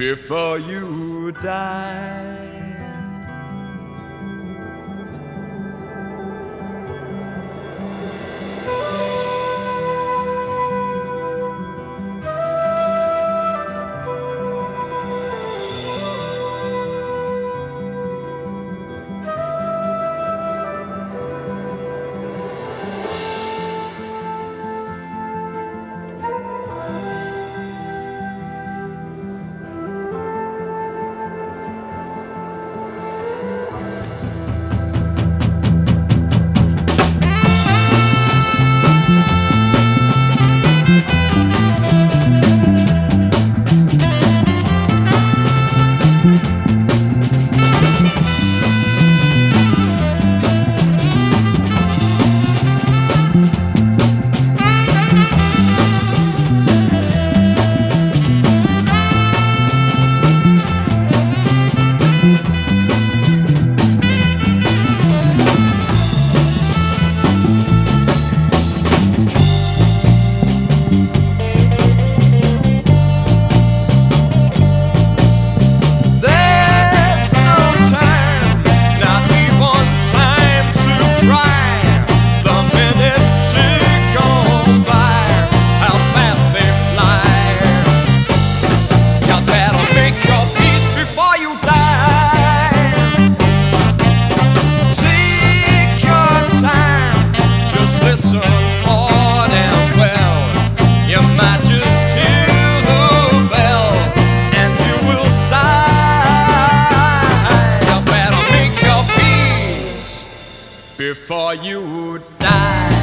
before you die. before you die.